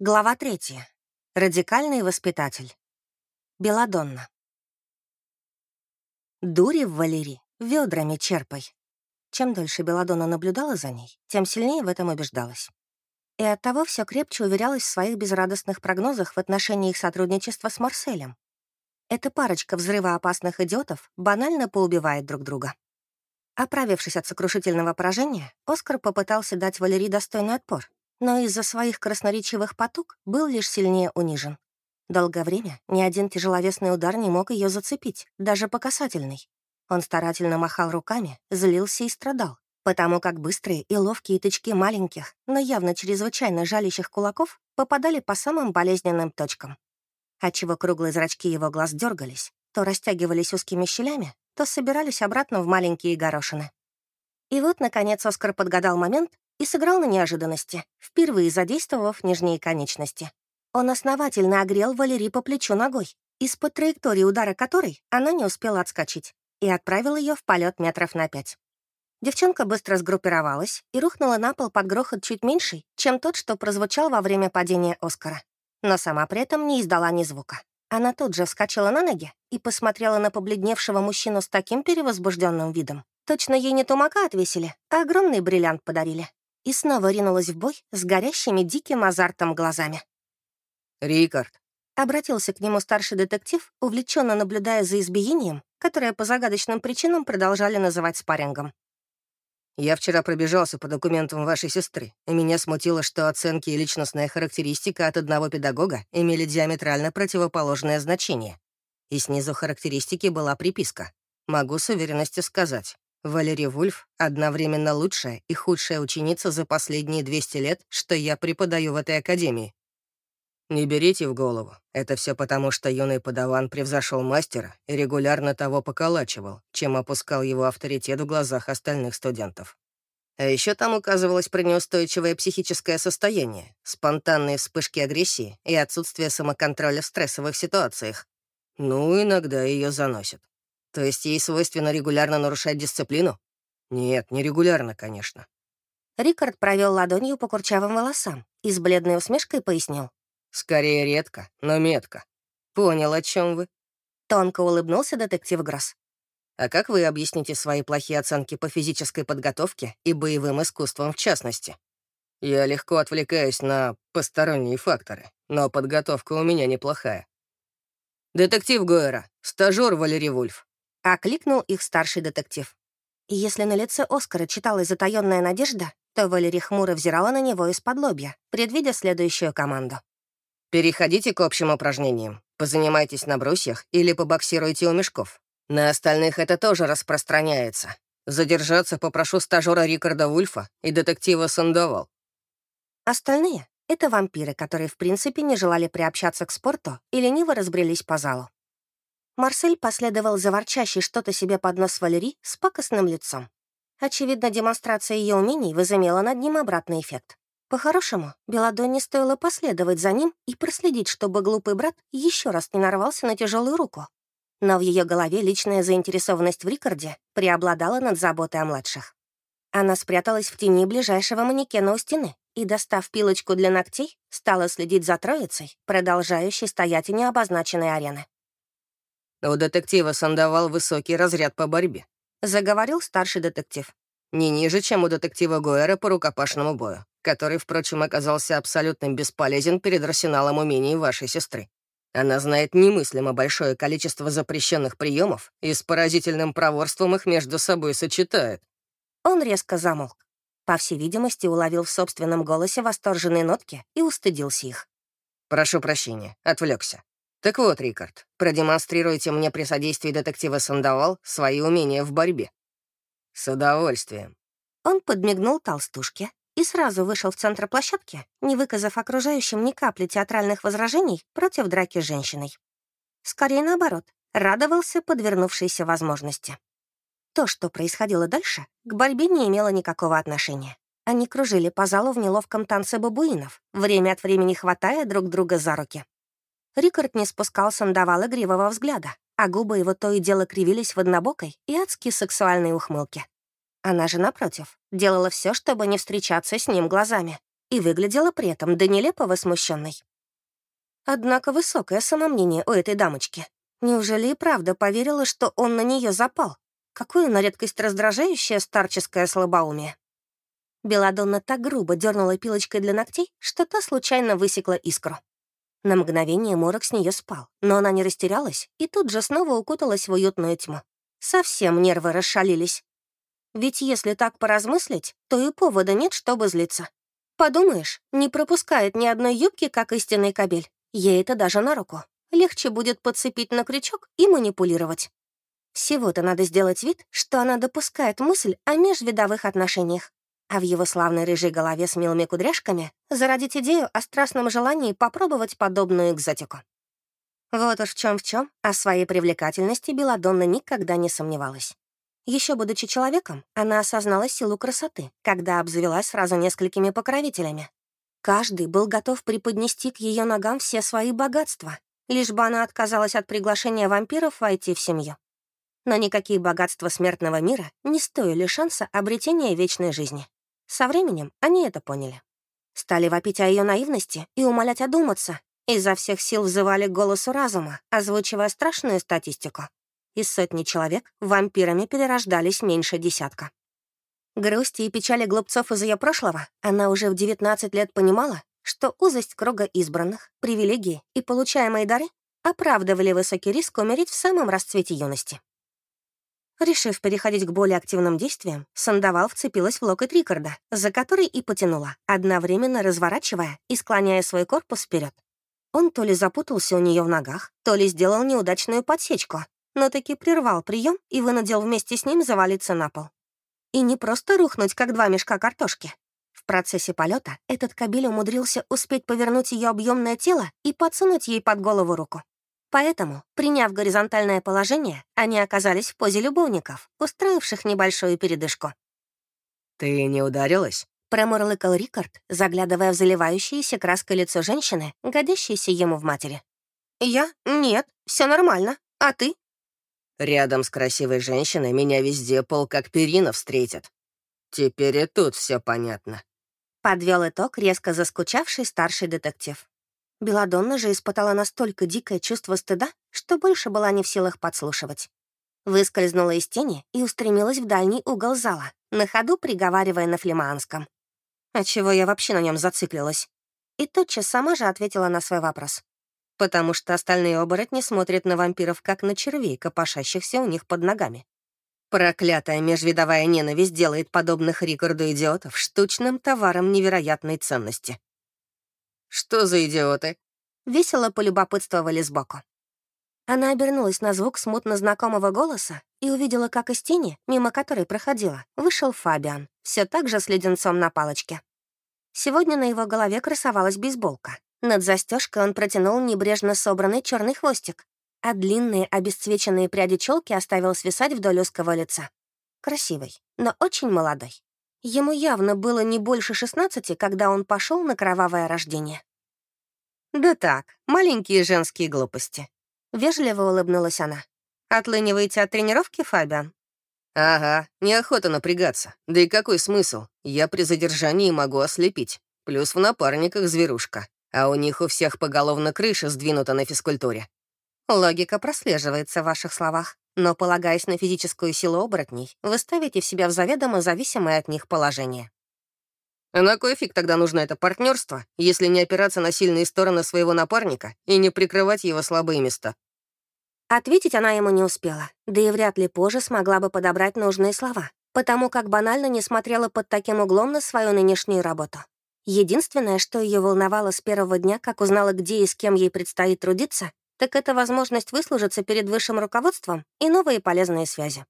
Глава третья. Радикальный воспитатель. Беладонна. Дури в Валери, ведрами черпай. Чем дольше Беладонна наблюдала за ней, тем сильнее в этом убеждалась. И оттого все крепче уверялась в своих безрадостных прогнозах в отношении их сотрудничества с Марселем. Эта парочка взрывоопасных идиотов банально поубивает друг друга. Оправившись от сокрушительного поражения, Оскар попытался дать Валерии достойный отпор, но из-за своих красноречивых потуг был лишь сильнее унижен. Долгое время ни один тяжеловесный удар не мог ее зацепить, даже по касательной. Он старательно махал руками, злился и страдал, потому как быстрые и ловкие тычки маленьких, но явно чрезвычайно жалящих кулаков попадали по самым болезненным точкам. Отчего круглые зрачки его глаз дергались, то растягивались узкими щелями, то собирались обратно в маленькие горошины. И вот, наконец, Оскар подгадал момент, и сыграл на неожиданности, впервые задействовав нижние конечности. Он основательно огрел Валерий по плечу ногой, из-под траектории удара которой она не успела отскочить, и отправил ее в полет метров на пять. Девчонка быстро сгруппировалась и рухнула на пол под грохот чуть меньший, чем тот, что прозвучал во время падения Оскара. Но сама при этом не издала ни звука. Она тут же вскочила на ноги и посмотрела на побледневшего мужчину с таким перевозбужденным видом. Точно ей не тумака отвесили, а огромный бриллиант подарили и снова ринулась в бой с горящими диким азартом глазами. «Рикард», — обратился к нему старший детектив, увлеченно наблюдая за избиением, которое по загадочным причинам продолжали называть спаррингом. «Я вчера пробежался по документам вашей сестры, и меня смутило, что оценки и личностная характеристика от одного педагога имели диаметрально противоположное значение. И снизу характеристики была приписка. Могу с уверенностью сказать, Валерий Вульф — одновременно лучшая и худшая ученица за последние 200 лет, что я преподаю в этой академии. Не берите в голову. Это все потому, что юный подаван превзошел мастера и регулярно того поколачивал, чем опускал его авторитет в глазах остальных студентов. А еще там указывалось про неустойчивое психическое состояние, спонтанные вспышки агрессии и отсутствие самоконтроля в стрессовых ситуациях. Ну, иногда ее заносит. То есть ей свойственно регулярно нарушать дисциплину? Нет, не регулярно, конечно. Рикард провел ладонью по курчавым волосам и с бледной усмешкой пояснил. Скорее редко, но метко. Понял, о чем вы. Тонко улыбнулся детектив Гросс. А как вы объясните свои плохие оценки по физической подготовке и боевым искусствам в частности? Я легко отвлекаюсь на посторонние факторы, но подготовка у меня неплохая. Детектив Гойера, стажёр Валерий Вульф. — окликнул их старший детектив. И если на лице Оскара читалась затаённая надежда, то Валерий хмуро взирала на него из-под лобья, предвидя следующую команду. «Переходите к общим упражнениям. Позанимайтесь на брусьях или побоксируйте у мешков. На остальных это тоже распространяется. Задержаться попрошу стажера Рикарда Вульфа и детектива Сандовал». Остальные — это вампиры, которые в принципе не желали приобщаться к спорту и лениво разбрелись по залу. Марсель последовал за ворчащей что-то себе под нос Валерий с пакостным лицом. Очевидно, демонстрация ее умений возымела над ним обратный эффект. По-хорошему, Беладонне стоило последовать за ним и проследить, чтобы глупый брат еще раз не нарвался на тяжелую руку. Но в ее голове личная заинтересованность в Рикарде преобладала над заботой о младших. Она спряталась в тени ближайшего манекена у стены и, достав пилочку для ногтей, стала следить за троицей, продолжающей стоять у необозначенной арены. «У детектива Сандовал высокий разряд по борьбе», — заговорил старший детектив. «Не ниже, чем у детектива Гуэра по рукопашному бою, который, впрочем, оказался абсолютно бесполезен перед арсеналом умений вашей сестры. Она знает немыслимо большое количество запрещенных приемов и с поразительным проворством их между собой сочетает». Он резко замолк. По всей видимости, уловил в собственном голосе восторженные нотки и устыдился их. «Прошу прощения, отвлекся. Так вот, Рикард, продемонстрируйте мне при содействии детектива Сандовал свои умения в борьбе. С удовольствием. Он подмигнул толстушке и сразу вышел в центр площадки, не выказав окружающим ни капли театральных возражений против драки с женщиной. Скорее наоборот, радовался подвернувшейся возможности. То, что происходило дальше, к борьбе не имело никакого отношения. Они кружили по залу в неловком танце бабуинов, время от времени хватая друг друга за руки. Рикард не спускал сандавал игривого взгляда, а губы его то и дело кривились в однобокой и адски сексуальной ухмылке. Она же, напротив, делала все, чтобы не встречаться с ним глазами. и выглядела при этом до нелепо возмущенной. Однако высокое самомнение у этой дамочки. Неужели и правда поверила, что он на нее запал? Какое на редкость раздражающее старческое слабоумие. Беладонна так грубо дернула пилочкой для ногтей, что та случайно высекла искру. На мгновение морок с нее спал, но она не растерялась и тут же снова укуталась в уютную тьму. Совсем нервы расшалились. Ведь если так поразмыслить, то и повода нет, чтобы злиться. Подумаешь, не пропускает ни одной юбки, как истинный кабель. Ей это даже на руку. Легче будет подцепить на крючок и манипулировать. Всего-то надо сделать вид, что она допускает мысль о межвидовых отношениях, а в его славной рыжей голове с милыми кудряшками зародить идею о страстном желании попробовать подобную экзотику. Вот уж в чем в чем, о своей привлекательности Беладонна никогда не сомневалась. Еще будучи человеком, она осознала силу красоты, когда обзавелась сразу несколькими покровителями. Каждый был готов преподнести к ее ногам все свои богатства, лишь бы она отказалась от приглашения вампиров войти в семью. Но никакие богатства смертного мира не стоили шанса обретения вечной жизни. Со временем они это поняли. Стали вопить о ее наивности и умолять одуматься. Изо всех сил взывали к голосу разума, озвучивая страшную статистику. Из сотни человек вампирами перерождались меньше десятка. Грусти и печали глупцов из ее прошлого она уже в 19 лет понимала, что узость круга избранных, привилегии и получаемые дары оправдывали высокий риск умереть в самом расцвете юности. Решив переходить к более активным действиям, Сандавал вцепилась в локоть Рикарда, за который и потянула, одновременно разворачивая и склоняя свой корпус вперед. Он то ли запутался у нее в ногах, то ли сделал неудачную подсечку, но таки прервал прием и вынудил вместе с ним завалиться на пол. И не просто рухнуть, как два мешка картошки. В процессе полета этот кабель умудрился успеть повернуть ее объемное тело и подсунуть ей под голову руку. Поэтому, приняв горизонтальное положение, они оказались в позе любовников, устроивших небольшую передышку. «Ты не ударилась?» — промурлыкал Рикард, заглядывая в заливающееся краской лицо женщины, годящейся ему в матери. «Я? Нет, все нормально. А ты?» «Рядом с красивой женщиной меня везде пол как перина встретят. Теперь и тут все понятно». Подвел итог резко заскучавший старший детектив. Беладонна же испытала настолько дикое чувство стыда, что больше была не в силах подслушивать. Выскользнула из тени и устремилась в дальний угол зала, на ходу приговаривая на флеманском. Отчего я вообще на нем зациклилась? И тотчас сама же ответила на свой вопрос. Потому что остальные оборотни смотрят на вампиров как на червей, копошащихся у них под ногами. Проклятая межвидовая ненависть делает подобных Рикарду идиотов штучным товаром невероятной ценности. «Что за идиоты?» Весело полюбопытствовали сбоку. Она обернулась на звук смутно знакомого голоса и увидела, как из тени, мимо которой проходила, вышел Фабиан, все так же с леденцом на палочке. Сегодня на его голове красовалась бейсболка. Над застежкой он протянул небрежно собранный черный хвостик, а длинные обесцвеченные пряди челки оставил свисать вдоль узкого лица. Красивый, но очень молодой. Ему явно было не больше 16, когда он пошел на кровавое рождение. «Да так, маленькие женские глупости», — вежливо улыбнулась она. «Отлыниваете от тренировки, Фабиан?» «Ага, неохота напрягаться. Да и какой смысл? Я при задержании могу ослепить. Плюс в напарниках зверушка. А у них у всех поголовно крыша сдвинута на физкультуре». Логика прослеживается в ваших словах. Но, полагаясь на физическую силу оборотней, вы ставите в себя в заведомо зависимое от них положение. А на кой фиг тогда нужно это партнерство, если не опираться на сильные стороны своего напарника и не прикрывать его слабые места? Ответить она ему не успела, да и вряд ли позже смогла бы подобрать нужные слова, потому как банально не смотрела под таким углом на свою нынешнюю работу. Единственное, что ее волновало с первого дня, как узнала, где и с кем ей предстоит трудиться, так это возможность выслужиться перед высшим руководством и новые полезные связи.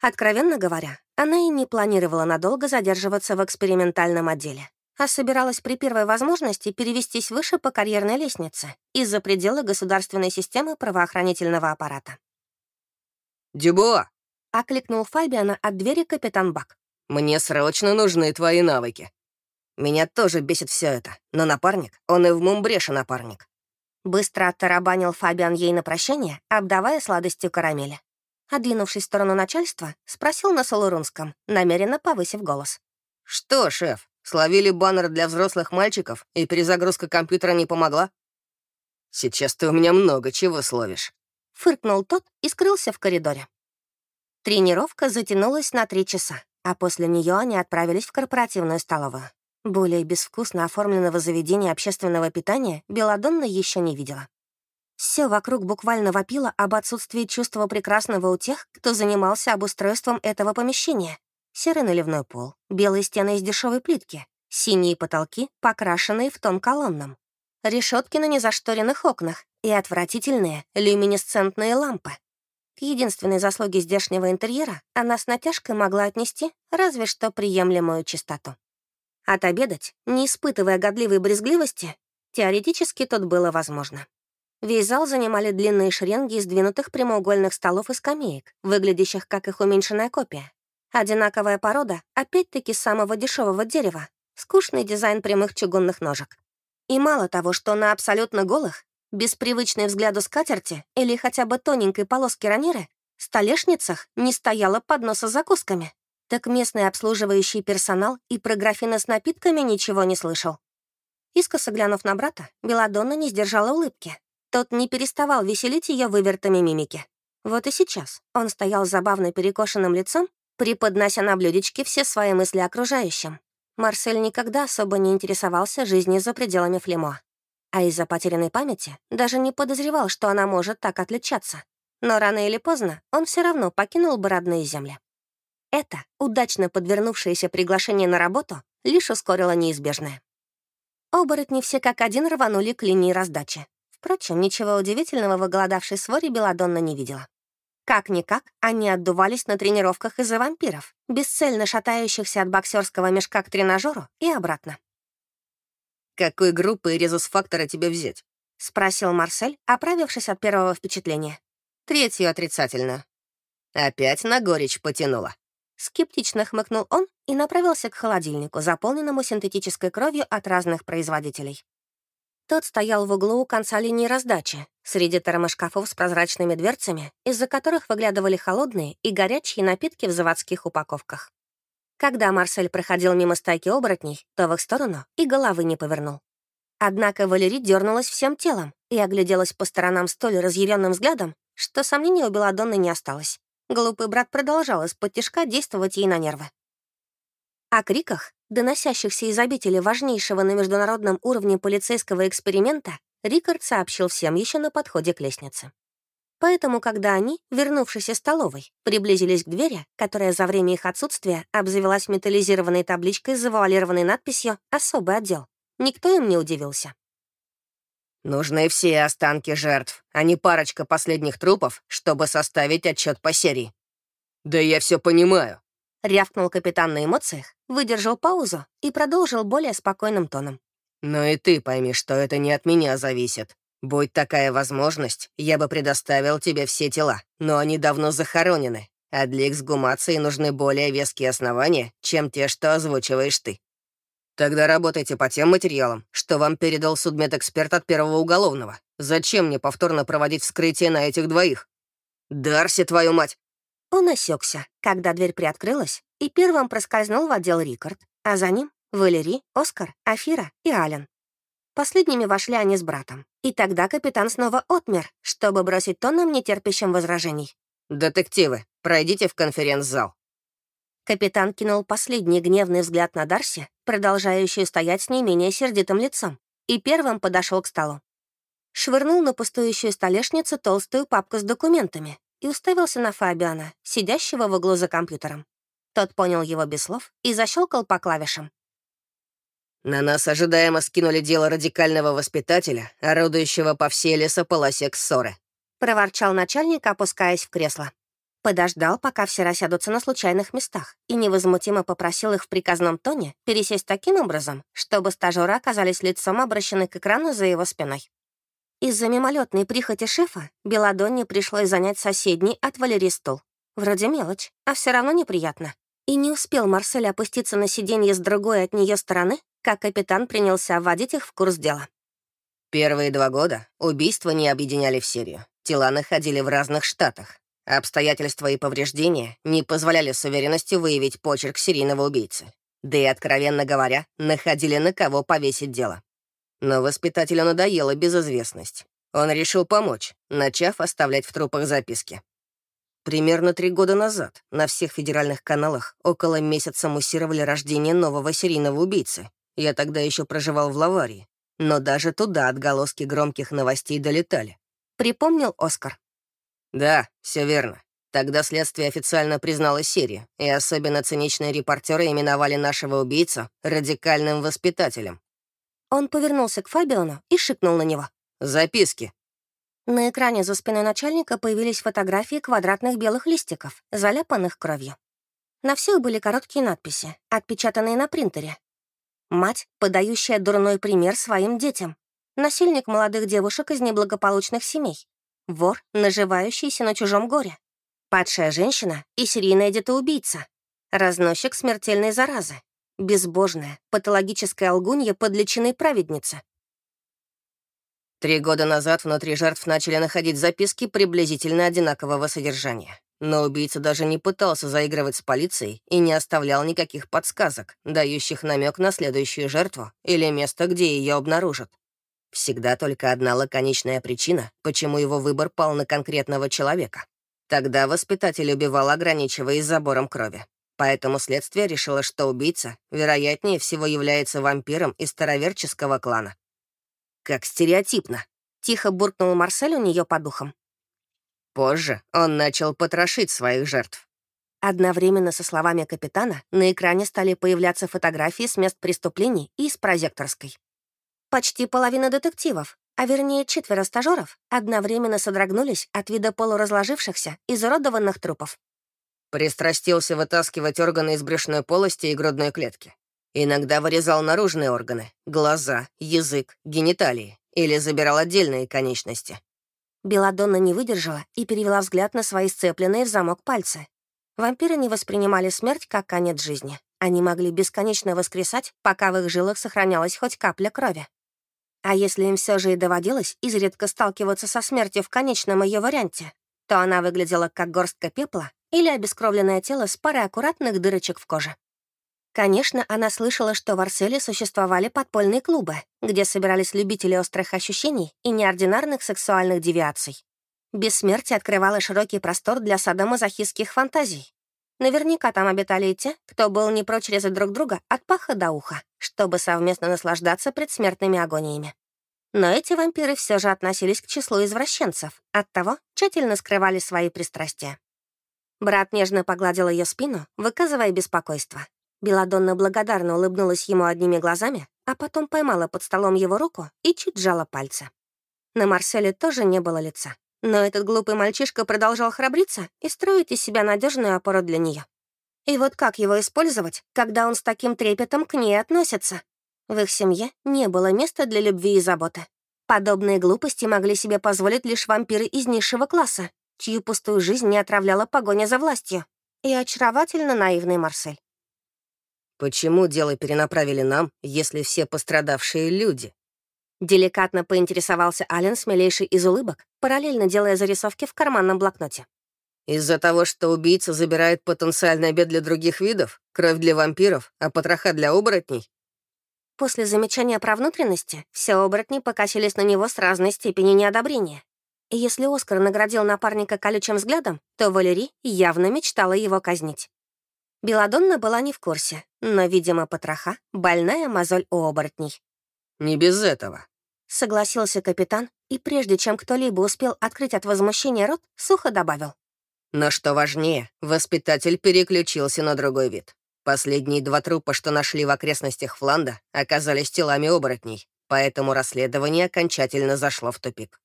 Откровенно говоря, она и не планировала надолго задерживаться в экспериментальном отделе, а собиралась при первой возможности перевестись выше по карьерной лестнице из-за пределы государственной системы правоохранительного аппарата. «Дюбуа!» — окликнул Фабиана от двери капитан Бак. «Мне срочно нужны твои навыки. Меня тоже бесит все это, но напарник, он и в мумбреше напарник. Быстро оттарабанил Фабиан ей на прощание, обдавая сладостью карамели. Одвинувшись в сторону начальства, спросил на солурунском, намеренно повысив голос. «Что, шеф, Словили баннер для взрослых мальчиков, и перезагрузка компьютера не помогла? Сейчас ты у меня много чего словишь. Фыркнул тот и скрылся в коридоре. Тренировка затянулась на три часа, а после нее они отправились в корпоративную столовую. Более безвкусно оформленного заведения общественного питания Беладонна еще не видела. Все вокруг буквально вопило об отсутствии чувства прекрасного у тех, кто занимался обустройством этого помещения. Серый наливной пол, белые стены из дешевой плитки, синие потолки, покрашенные в тон колоннам, решетки на незашторенных окнах и отвратительные люминесцентные лампы. К единственной заслуге здешнего интерьера она с натяжкой могла отнести разве что приемлемую чистоту. Отобедать, не испытывая годливой брезгливости, теоретически тут было возможно. Весь зал занимали длинные шеренги из сдвинутых прямоугольных столов и скамеек, выглядящих как их уменьшенная копия. Одинаковая порода, опять-таки самого дешевого дерева, скучный дизайн прямых чугунных ножек. И мало того, что на абсолютно голых, без привычной взгляду скатерти или хотя бы тоненькой полоски раниры, столешницах не стояло подноса с закусками так местный обслуживающий персонал и про графины с напитками ничего не слышал. Искоса глянув на брата, Беладонна не сдержала улыбки. Тот не переставал веселить ее вывертами мимики. Вот и сейчас он стоял с забавно перекошенным лицом, преподнося на блюдечке все свои мысли окружающим. Марсель никогда особо не интересовался жизнью за пределами Флемо. А из-за потерянной памяти даже не подозревал, что она может так отличаться. Но рано или поздно он все равно покинул бы родные земли. Это, удачно подвернувшееся приглашение на работу, лишь ускорило неизбежное. Оборотни все как один рванули к линии раздачи. Впрочем, ничего удивительного в оголодавшей своре Беладонна не видела. Как-никак, они отдувались на тренировках из-за вампиров, бесцельно шатающихся от боксерского мешка к тренажеру и обратно. «Какой группы и резус-фактора тебе взять?» — спросил Марсель, оправившись от первого впечатления. «Третью отрицательно. Опять на горечь потянула. Скептично хмыкнул он и направился к холодильнику, заполненному синтетической кровью от разных производителей. Тот стоял в углу у конца линии раздачи, среди термошкафов с прозрачными дверцами, из-за которых выглядывали холодные и горячие напитки в заводских упаковках. Когда Марсель проходил мимо стайки оборотней, то в их сторону и головы не повернул. Однако Валерий дернулась всем телом и огляделась по сторонам столь разъяренным взглядом, что сомнений у Беладонны не осталось. Глупый брат продолжал из-под тяжка действовать ей на нервы. О криках, доносящихся из обители важнейшего на международном уровне полицейского эксперимента, Рикард сообщил всем еще на подходе к лестнице. Поэтому, когда они, вернувшись из столовой, приблизились к двери, которая за время их отсутствия обзавелась металлизированной табличкой с завуалированной надписью «Особый отдел», никто им не удивился. Нужны все останки жертв, а не парочка последних трупов, чтобы составить отчет по серии. Да я все понимаю. Рявкнул капитан на эмоциях, выдержал паузу и продолжил более спокойным тоном. Но и ты пойми, что это не от меня зависит. Будь такая возможность, я бы предоставил тебе все тела, но они давно захоронены, а для эксгумации нужны более веские основания, чем те, что озвучиваешь ты. Тогда работайте по тем материалам, что вам передал судмедэксперт от первого уголовного. Зачем мне повторно проводить вскрытие на этих двоих? Дарси, твою мать!» Он осекся, когда дверь приоткрылась, и первым проскользнул в отдел Рикард, а за ним — Валерий, Оскар, Афира и Ален. Последними вошли они с братом. И тогда капитан снова отмер, чтобы бросить тоном нетерпящим возражений. «Детективы, пройдите в конференц-зал». Капитан кинул последний гневный взгляд на Дарси, продолжающую стоять с не менее сердитым лицом, и первым подошел к столу. Швырнул на пустующую столешницу толстую папку с документами и уставился на Фабиана, сидящего в углу за компьютером. Тот понял его без слов и защелкал по клавишам. «На нас ожидаемо скинули дело радикального воспитателя, орудующего по всей лесополосе Кссоры», — проворчал начальник, опускаясь в кресло. Подождал, пока все рассядутся на случайных местах, и невозмутимо попросил их в приказном тоне пересесть таким образом, чтобы стажеры оказались лицом обращены к экрану за его спиной. Из-за мимолетной прихоти шефа Беладонне пришлось занять соседний от Валерии стул. Вроде мелочь, а все равно неприятно. И не успел Марсель опуститься на сиденье с другой от нее стороны, как капитан принялся вводить их в курс дела. Первые два года убийства не объединяли в серию. Тела находили в разных штатах, Обстоятельства и повреждения не позволяли с уверенностью выявить почерк серийного убийцы. Да и, откровенно говоря, находили на кого повесить дело. Но воспитателю надоела безызвестность. Он решил помочь, начав оставлять в трупах записки. Примерно три года назад на всех федеральных каналах около месяца муссировали рождение нового серийного убийцы. Я тогда еще проживал в Лаварии, но даже туда отголоски громких новостей долетали. Припомнил Оскар. Да, все верно. Тогда следствие официально признало серию, и особенно циничные репортеры именовали нашего убийцу радикальным воспитателем. Он повернулся к Фабиону и шикнул на него. «Записки». На экране за спиной начальника появились фотографии квадратных белых листиков, заляпанных кровью. На всех были короткие надписи, отпечатанные на принтере. Мать, подающая дурной пример своим детям. Насильник молодых девушек из неблагополучных семей. Вор, наживающийся на чужом горе. Падшая женщина и серийная детоубийца. Разносчик смертельной заразы. Безбожная, патологическая лгунья под личиной праведницы. Три года назад внутри жертв начали находить записки приблизительно одинакового содержания. Но убийца даже не пытался заигрывать с полицией и не оставлял никаких подсказок, дающих намек на следующую жертву или место, где ее обнаружат. Всегда только одна лаконичная причина, почему его выбор пал на конкретного человека. Тогда воспитатель убивал, ограничиваясь забором крови. Поэтому следствие решило, что убийца, вероятнее всего, является вампиром из староверческого клана. Как стереотипно. Тихо буркнул Марсель у нее по духам. Позже он начал потрошить своих жертв. Одновременно со словами капитана на экране стали появляться фотографии с мест преступлений и из прозекторской. Почти половина детективов, а вернее четверо стажеров, одновременно содрогнулись от вида полуразложившихся, изуродованных трупов. Пристрастился вытаскивать органы из брюшной полости и грудной клетки. Иногда вырезал наружные органы — глаза, язык, гениталии, или забирал отдельные конечности. Беладонна не выдержала и перевела взгляд на свои сцепленные в замок пальцы. Вампиры не воспринимали смерть как конец жизни. Они могли бесконечно воскресать, пока в их жилах сохранялась хоть капля крови. А если им все же и доводилось изредка сталкиваться со смертью в конечном ее варианте, то она выглядела как горстка пепла или обескровленное тело с парой аккуратных дырочек в коже. Конечно, она слышала, что в Арселе существовали подпольные клубы, где собирались любители острых ощущений и неординарных сексуальных девиаций. Бессмертие открывало широкий простор для садомазохистских фантазий. Наверняка там обитали и те, кто был не прочь резать друг друга от паха до уха, чтобы совместно наслаждаться предсмертными агониями. Но эти вампиры все же относились к числу извращенцев, оттого тщательно скрывали свои пристрастия. Брат нежно погладил ее спину, выказывая беспокойство, Беладонна благодарно улыбнулась ему одними глазами, а потом поймала под столом его руку и чуть сжала пальцы. На Марселе тоже не было лица, но этот глупый мальчишка продолжал храбриться и строить из себя надежную опору для нее. И вот как его использовать, когда он с таким трепетом к ней относится? В их семье не было места для любви и заботы. Подобные глупости могли себе позволить лишь вампиры из низшего класса, чью пустую жизнь не отравляла погоня за властью. И очаровательно наивный Марсель. «Почему дело перенаправили нам, если все пострадавшие люди?» Деликатно поинтересовался Ален с милейшей из улыбок, параллельно делая зарисовки в карманном блокноте. «Из-за того, что убийца забирает потенциальный обед для других видов, кровь для вампиров, а потроха для оборотней?» После замечания про внутренности все оборотни покосились на него с разной степенью неодобрения. И если Оскар наградил напарника колючим взглядом, то Валерий явно мечтала его казнить. Беладонна была не в курсе, но, видимо, потроха — больная мозоль у оборотней. «Не без этого», — согласился капитан, и прежде чем кто-либо успел открыть от возмущения рот, сухо добавил. «Но что важнее, воспитатель переключился на другой вид. Последние два трупа, что нашли в окрестностях Фланда, оказались телами оборотней, поэтому расследование окончательно зашло в тупик.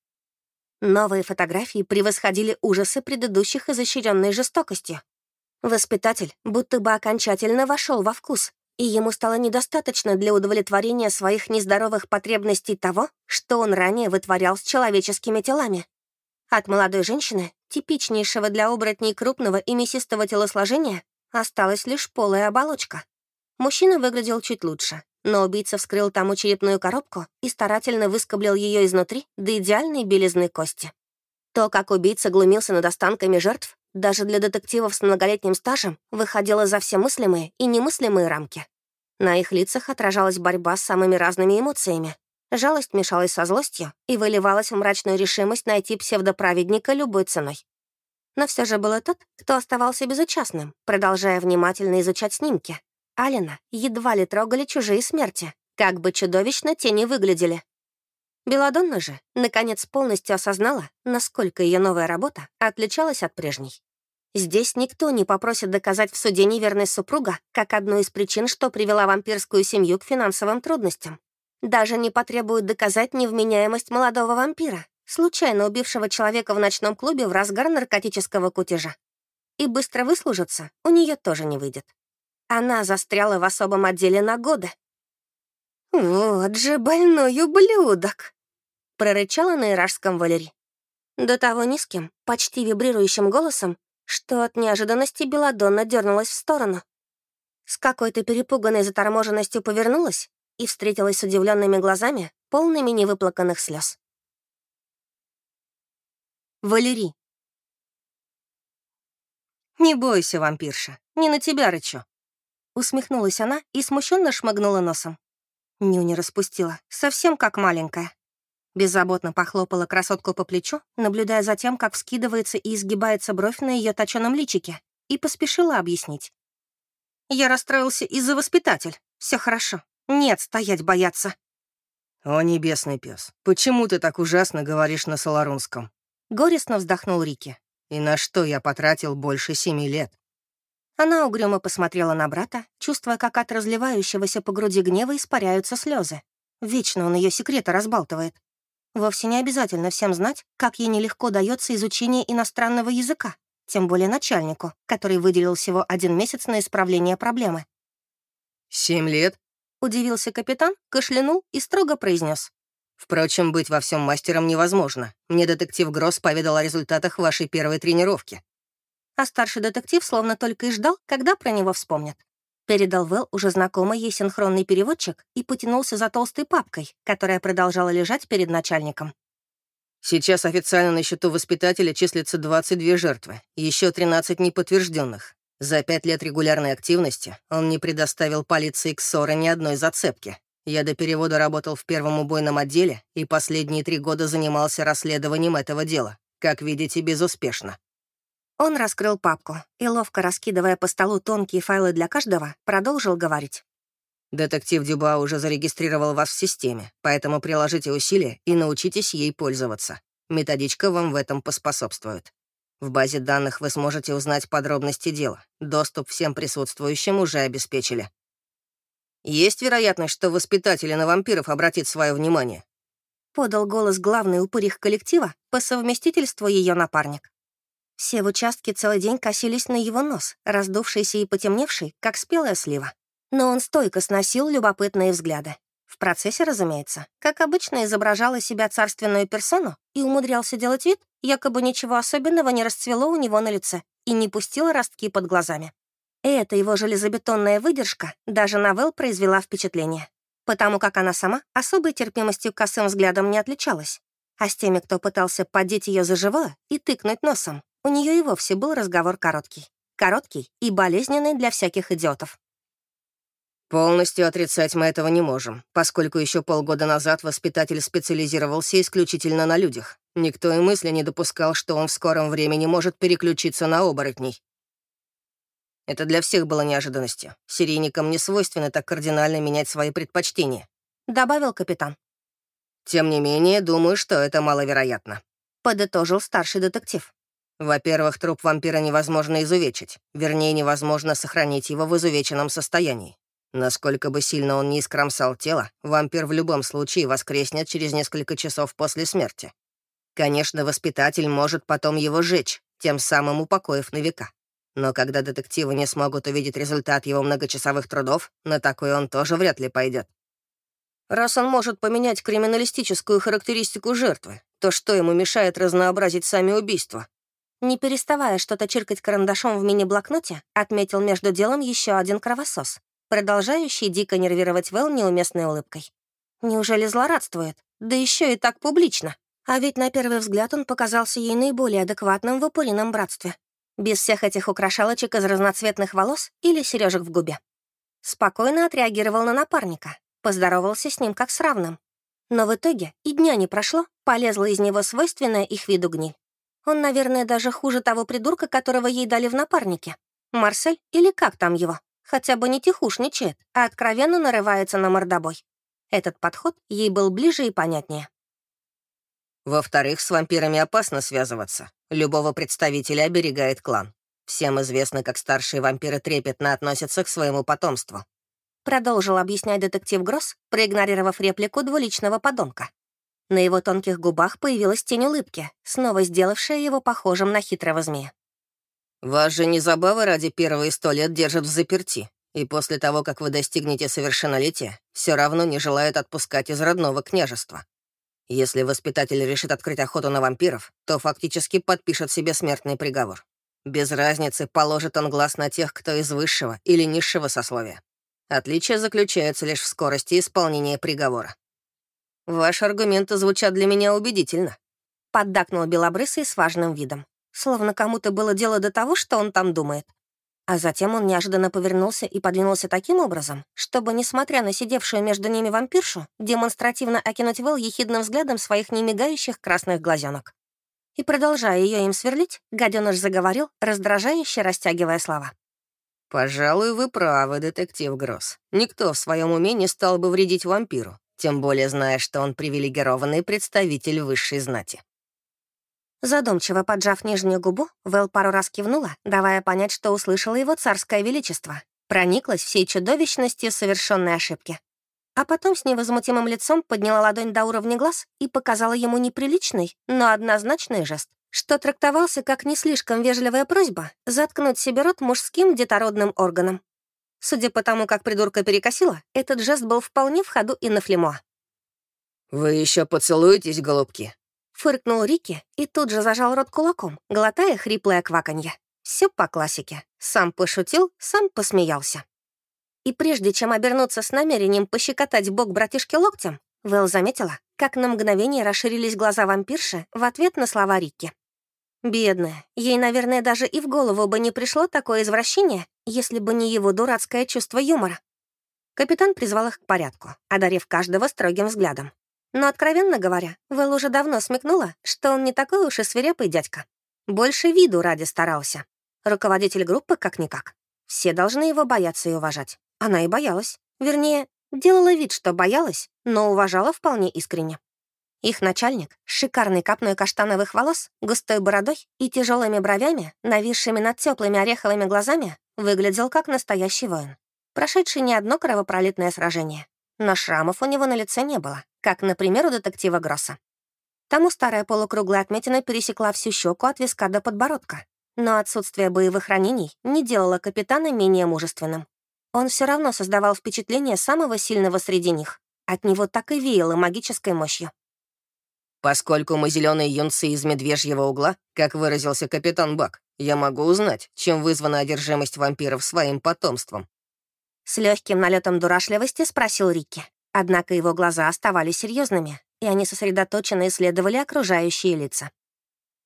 Новые фотографии превосходили ужасы предыдущих изощренной жестокостью. Воспитатель будто бы окончательно вошел во вкус, и ему стало недостаточно для удовлетворения своих нездоровых потребностей того, что он ранее вытворял с человеческими телами. От молодой женщины, типичнейшего для оборотней крупного и мясистого телосложения, осталась лишь полая оболочка. Мужчина выглядел чуть лучше, но убийца вскрыл тому черепную коробку и старательно выскоблил ее изнутри до идеальной белизны кости. То, как убийца глумился над останками жертв, даже для детективов с многолетним стажем выходила за все мыслимые и немыслимые рамки. На их лицах отражалась борьба с самыми разными эмоциями. Жалость мешалась со злостью и выливалась в мрачную решимость найти псевдоправедника любой ценой. Но все же был тот, кто оставался безучастным, продолжая внимательно изучать снимки. Алина едва ли трогали чужие смерти, как бы чудовищно те не выглядели. Беладонна же, наконец, полностью осознала, насколько ее новая работа отличалась от прежней. Здесь никто не попросит доказать в суде неверность супруга как одну из причин, что привела вампирскую семью к финансовым трудностям. Даже не потребуют доказать невменяемость молодого вампира, случайно убившего человека в ночном клубе в разгар наркотического кутежа. И быстро выслужиться у нее тоже не выйдет. Она застряла в особом отделе на годы. «Вот же больной ублюдок!» — прорычала на иражском Валери. До того низким, почти вибрирующим голосом, что от неожиданности Беладонна дернулась в сторону. С какой-то перепуганной заторможенностью повернулась и встретилась с удивленными глазами, полными невыплаканных слез. Валерий. «Не бойся, вампирша, не на тебя рычу». Усмехнулась она и смущенно шмыгнула носом. Нюни распустила, совсем как маленькая. Беззаботно похлопала красотку по плечу, наблюдая за тем, как вскидывается и изгибается бровь на ее точеном личике, и поспешила объяснить. «Я расстроился из-за воспитатель. Все хорошо. Нет, стоять бояться». «О, небесный пес, почему ты так ужасно говоришь на Соларунском?» Горестно вздохнул Рики. «И на что я потратил больше семи лет?» Она угрюмо посмотрела на брата, чувствуя, как от разливающегося по груди гнева испаряются слезы. Вечно он ее секреты разбалтывает. Вовсе не обязательно всем знать, как ей нелегко дается изучение иностранного языка, тем более начальнику, который выделил всего один месяц на исправление проблемы. «Семь лет?» — удивился капитан, кашлянул и строго произнес. «Впрочем, быть во всем мастером невозможно. Мне детектив Гросс поведал о результатах вашей первой тренировки». А старший детектив словно только и ждал, когда про него вспомнят. Передал Вэл уже знакомый ей синхронный переводчик и потянулся за толстой папкой, которая продолжала лежать перед начальником. Сейчас официально на счету воспитателя числится 22 жертвы, еще 13 неподтвержденных. За пять лет регулярной активности он не предоставил полиции Ксора ни одной зацепки. Я до перевода работал в первом убойном отделе и последние три года занимался расследованием этого дела. Как видите, безуспешно. Он раскрыл папку и, ловко раскидывая по столу тонкие файлы для каждого, продолжил говорить. «Детектив Дюба уже зарегистрировал вас в системе, поэтому приложите усилия и научитесь ей пользоваться. Методичка вам в этом поспособствует. В базе данных вы сможете узнать подробности дела. Доступ всем присутствующим уже обеспечили. Есть вероятность, что воспитатели на вампиров обратит свое внимание?» Подал голос главный упырих коллектива, по совместительству ее напарник. Все в участке целый день косились на его нос, раздувшийся и потемневший, как спелая слива. Но он стойко сносил любопытные взгляды. В процессе, разумеется, как обычно, изображал из себя царственную персону и умудрялся делать вид, якобы ничего особенного не расцвело у него на лице и не пустил ростки под глазами. Эта его железобетонная выдержка даже на Вэл произвела впечатление, потому как она сама особой терпимостью к косым взглядам не отличалась. А с теми, кто пытался поддеть ее за живое и тыкнуть носом, у нее и вовсе был разговор короткий. Короткий и болезненный для всяких идиотов. Полностью отрицать мы этого не можем, поскольку еще полгода назад воспитатель специализировался исключительно на людях. Никто и мысли не допускал, что он в скором времени может переключиться на оборотней. Это для всех было неожиданностью. Серийникам не свойственно так кардинально менять свои предпочтения. Добавил капитан. Тем не менее, думаю, что это маловероятно. Подытожил старший детектив. Во-первых, труп вампира невозможно изувечить. Вернее, невозможно сохранить его в изувеченном состоянии. Насколько бы сильно он ни искромсал тело, вампир в любом случае воскреснет через несколько часов после смерти. Конечно, воспитатель может потом его сжечь, тем самым упокоив на века. Но когда детективы не смогут увидеть результат его многочасовых трудов, на такой он тоже вряд ли пойдет. Раз он может поменять криминалистическую характеристику жертвы, то что ему мешает разнообразить сами убийства? Не переставая что-то чиркать карандашом в мини-блокноте, отметил между делом еще один кровосос, продолжающий дико нервировать Вэл неуместной улыбкой. Неужели злорадствует? Да еще и так публично. А ведь на первый взгляд он показался ей наиболее адекватным в упырином братстве. Без всех этих украшалочек из разноцветных волос или сережек в губе. Спокойно отреагировал на напарника, поздоровался с ним как с равным. Но в итоге и дня не прошло, полезла из него свойственная их виду гниль. Он, наверное, даже хуже того придурка, которого ей дали в напарнике. Марсель или как там его? Хотя бы не тихушничает, а откровенно нарывается на мордобой. Этот подход ей был ближе и понятнее. Во-вторых, с вампирами опасно связываться. Любого представителя оберегает клан. Всем известно, как старшие вампиры трепетно относятся к своему потомству. Продолжил объяснять детектив Гросс, проигнорировав реплику двуличного подонка. На его тонких губах появилась тень улыбки, снова сделавшая его похожим на хитрого змея. «Вас же не забава ради первые сто лет держат в заперти, и после того, как вы достигнете совершеннолетия, все равно не желают отпускать из родного княжества. Если воспитатель решит открыть охоту на вампиров, то фактически подпишет себе смертный приговор. Без разницы, положит он глаз на тех, кто из высшего или низшего сословия. Отличие заключается лишь в скорости исполнения приговора. Ваши аргументы звучат для меня убедительно. Поддакнул Белобрысый с важным видом, словно кому-то было дело до того, что он там думает. А затем он неожиданно повернулся и подвинулся таким образом, чтобы, несмотря на сидевшую между ними вампиршу, демонстративно окинуть Вэл ехидным взглядом своих немигающих красных глазенок. И, продолжая ее им сверлить, гаденыш заговорил, раздражающе растягивая слова. «Пожалуй, вы правы, детектив Гросс. Никто в своем уме не стал бы вредить вампиру, тем более зная, что он привилегированный представитель высшей знати. Задумчиво поджав нижнюю губу, Вэл пару раз кивнула, давая понять, что услышала его царское величество. Прониклась всей чудовищностью совершенной ошибки. А потом с невозмутимым лицом подняла ладонь до уровня глаз и показала ему неприличный, но однозначный жест, что трактовался как не слишком вежливая просьба заткнуть себе рот мужским детородным органом. Судя по тому, как придурка перекосила, этот жест был вполне в ходу и на флемо. «Вы еще поцелуетесь, голубки?» Фыркнул Рики и тут же зажал рот кулаком, глотая хриплое кваканье. Все по классике. Сам пошутил, сам посмеялся. И прежде чем обернуться с намерением пощекотать бок братишки локтем, Вэл заметила, как на мгновение расширились глаза вампирши в ответ на слова Рикки. Бедная, ей, наверное, даже и в голову бы не пришло такое извращение, если бы не его дурацкое чувство юмора. Капитан призвал их к порядку, одарив каждого строгим взглядом. Но, откровенно говоря, Вэл уже давно смекнула, что он не такой уж и свирепый дядька. Больше виду ради старался. Руководитель группы как-никак. Все должны его бояться и уважать. Она и боялась. Вернее, делала вид, что боялась, но уважала вполне искренне. Их начальник, шикарный капной каштановых волос, густой бородой и тяжелыми бровями, нависшими над теплыми ореховыми глазами, выглядел как настоящий воин, прошедший не одно кровопролитное сражение. Но шрамов у него на лице не было, как, например, у детектива Гросса. Тому старая полукруглая отметина пересекла всю щеку от виска до подбородка. Но отсутствие боевых ранений не делало капитана менее мужественным. Он все равно создавал впечатление самого сильного среди них. От него так и веяло магической мощью. «Поскольку мы зеленые юнцы из медвежьего угла, как выразился капитан Бак, я могу узнать, чем вызвана одержимость вампиров своим потомством», с легким налетом дурашливости спросил Рикки. Однако его глаза оставались серьезными, и они сосредоточенно исследовали окружающие лица.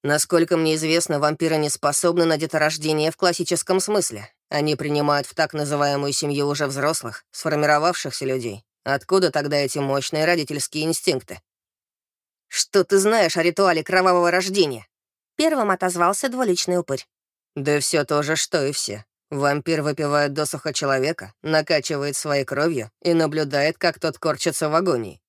Насколько мне известно, вампиры не способны на деторождение в классическом смысле. Они принимают в так называемую семью уже взрослых, сформировавшихся людей. Откуда тогда эти мощные родительские инстинкты? «Что ты знаешь о ритуале кровавого рождения?» Первым отозвался двуличный упырь. «Да все то же, что и все. Вампир выпивает досуха человека, накачивает своей кровью и наблюдает, как тот корчится в агонии.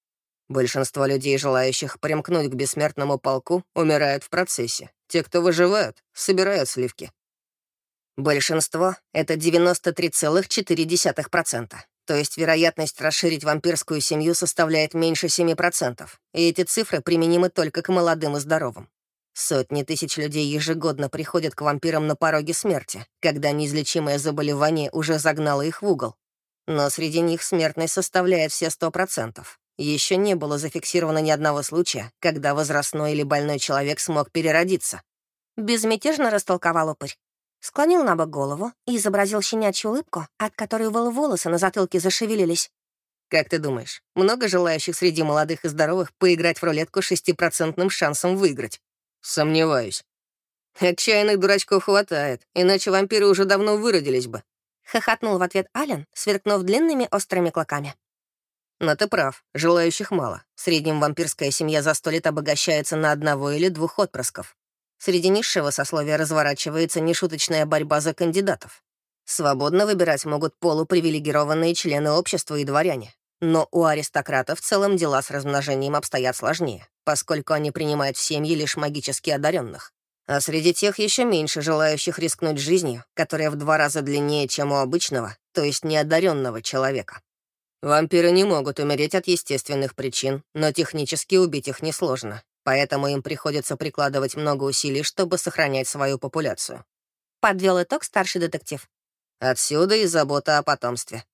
Большинство людей, желающих примкнуть к бессмертному полку, умирают в процессе. Те, кто выживают, собирают сливки. Большинство — это 93,4%. То есть вероятность расширить вампирскую семью составляет меньше 7%. И эти цифры применимы только к молодым и здоровым. Сотни тысяч людей ежегодно приходят к вампирам на пороге смерти, когда неизлечимое заболевание уже загнало их в угол. Но среди них смертность составляет все сто процентов. Еще не было зафиксировано ни одного случая, когда возрастной или больной человек смог переродиться. Безмятежно растолковал упырь. Склонил на бок голову и изобразил щенячью улыбку, от которой волосы на затылке зашевелились. «Как ты думаешь, много желающих среди молодых и здоровых поиграть в рулетку шестипроцентным шансом выиграть?» «Сомневаюсь. Отчаянных дурачков хватает, иначе вампиры уже давно выродились бы». Хохотнул в ответ Ален, сверкнув длинными острыми клыками. Но ты прав, желающих мало. В среднем вампирская семья за сто лет обогащается на одного или двух отпрысков. Среди низшего сословия разворачивается нешуточная борьба за кандидатов. Свободно выбирать могут полупривилегированные члены общества и дворяне. Но у аристократов в целом дела с размножением обстоят сложнее, поскольку они принимают в семьи лишь магически одаренных. А среди тех еще меньше желающих рискнуть жизнью, которая в два раза длиннее, чем у обычного, то есть неодаренного человека. Вампиры не могут умереть от естественных причин, но технически убить их несложно, поэтому им приходится прикладывать много усилий, чтобы сохранять свою популяцию. Подвел итог старший детектив. Отсюда и забота о потомстве.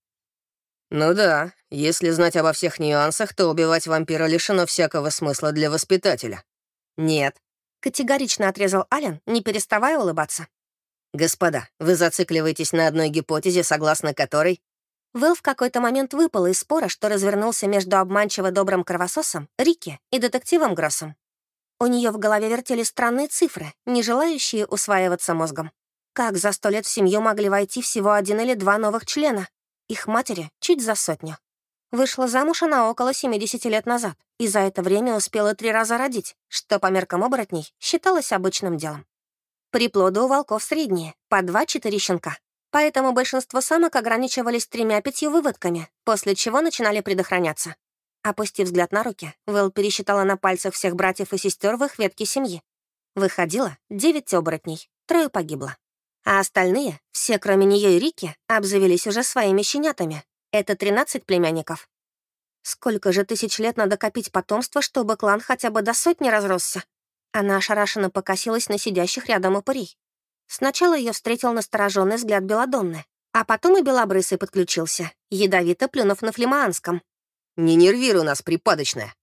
Ну да, если знать обо всех нюансах, то убивать вампира лишено всякого смысла для воспитателя. Нет. Категорично отрезал Ален, не переставая улыбаться. Господа, вы зацикливаетесь на одной гипотезе, согласно которой... Вэл в какой-то момент выпал из спора, что развернулся между обманчиво добрым кровососом, Рики, и детективом Гроссом. У нее в голове вертели странные цифры, не желающие усваиваться мозгом. Как за сто лет в семью могли войти всего один или два новых члена? Их матери чуть за сотню. Вышла замуж она около 70 лет назад, и за это время успела три раза родить, что по меркам оборотней считалось обычным делом. Приплоды у волков средние, по 2-4 щенка. Поэтому большинство самок ограничивались тремя-пятью выводками, после чего начинали предохраняться. Опустив взгляд на руки, Вэл пересчитала на пальцах всех братьев и сестер в их ветке семьи. Выходило девять оборотней, трое погибло. А остальные, все кроме нее и Рики, обзавелись уже своими щенятами. Это 13 племянников. Сколько же тысяч лет надо копить потомство, чтобы клан хотя бы до сотни разросся? Она ошарашенно покосилась на сидящих рядом упырей. Сначала ее встретил настороженный взгляд Беладонны, а потом и Белобрысый подключился, ядовито плюнув на флемаанском. «Не нервируй нас, припадочная!»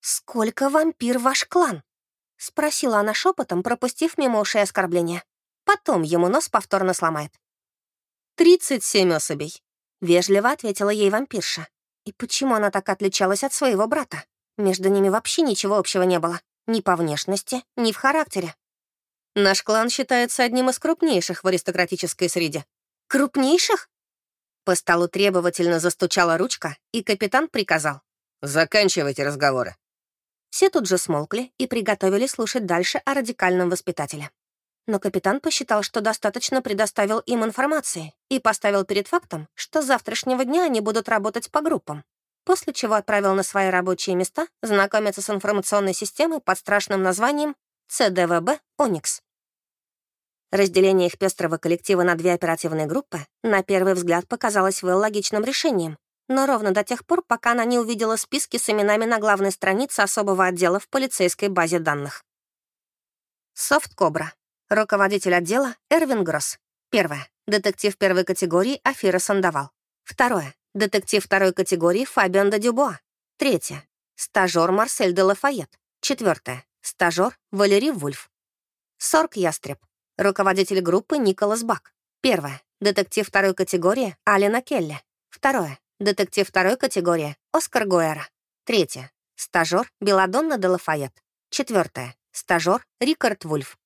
«Сколько вампир ваш клан?» — спросила она шепотом, пропустив мимо ушей оскорбления. Потом ему нос повторно сломает. «Тридцать семь особей», — вежливо ответила ей вампирша. И почему она так отличалась от своего брата? Между ними вообще ничего общего не было. Ни по внешности, ни в характере. Наш клан считается одним из крупнейших в аристократической среде. Крупнейших? По столу требовательно застучала ручка, и капитан приказал. «Заканчивайте разговоры». Все тут же смолкли и приготовились слушать дальше о радикальном воспитателе. Но капитан посчитал, что достаточно предоставил им информации и поставил перед фактом, что с завтрашнего дня они будут работать по группам, после чего отправил на свои рабочие места знакомиться с информационной системой под страшным названием ЦДВБ «Оникс». Разделение их пестрого коллектива на две оперативные группы на первый взгляд показалось Вэл логичным решением, но ровно до тех пор, пока она не увидела списки с именами на главной странице особого отдела в полицейской базе данных. Софт Кобра Руководитель отдела — Эрвин Гросс. Первое. Детектив первой категории Афира Сандавал. Второе. Детектив второй категории Фабиан де Дюбуа. Третье. Стажер Марсель де Лафайет. Четвертое. Стажер Валерий Вульф. Сорк Ястреб. Руководитель группы Николас Бак. Первое. Детектив второй категории Алина Келли. Второе. Детектив второй категории Оскар Гуэра. Третье. Стажер Беладонна де Лафайет. Четвертое. Стажер Рикард Вульф.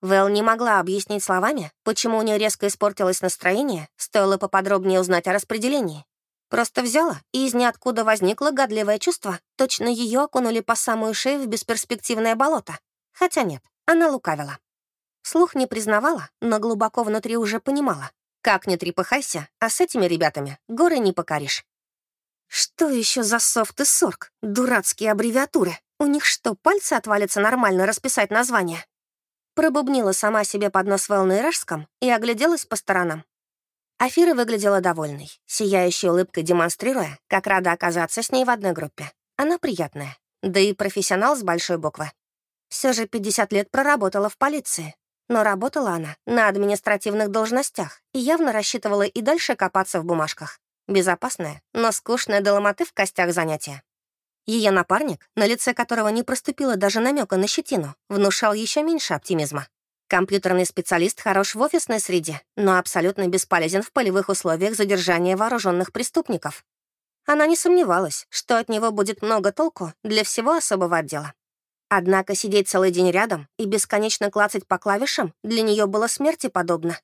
Вэл не могла объяснить словами, почему у нее резко испортилось настроение, стоило поподробнее узнать о распределении. Просто взяла, и из ниоткуда возникло годливое чувство, точно ее окунули по самую шею в бесперспективное болото. Хотя нет, она лукавила. Слух не признавала, но глубоко внутри уже понимала. Как не трепыхайся, а с этими ребятами горы не покоришь. Что еще за софт и сорк? Дурацкие аббревиатуры. У них что, пальцы отвалятся нормально расписать название? Пробубнила сама себе под нос Вэл на иражском и огляделась по сторонам. Афира выглядела довольной, сияющей улыбкой демонстрируя, как рада оказаться с ней в одной группе. Она приятная, да и профессионал с большой буквы. Все же 50 лет проработала в полиции, но работала она на административных должностях и явно рассчитывала и дальше копаться в бумажках. Безопасное, но скучное до ломоты в костях занятия. Ее напарник, на лице которого не проступило даже намека на щетину, внушал еще меньше оптимизма. Компьютерный специалист хорош в офисной среде, но абсолютно бесполезен в полевых условиях задержания вооруженных преступников. Она не сомневалась, что от него будет много толку для всего особого отдела. Однако сидеть целый день рядом и бесконечно клацать по клавишам для нее было смерти подобно.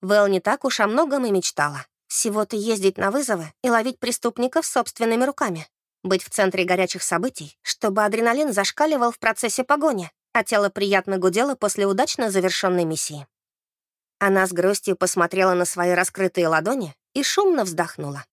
Вэл не так уж о многом и мечтала. Всего-то ездить на вызовы и ловить преступников собственными руками. Быть в центре горячих событий, чтобы адреналин зашкаливал в процессе погони, а тело приятно гудело после удачно завершенной миссии. Она с грустью посмотрела на свои раскрытые ладони и шумно вздохнула.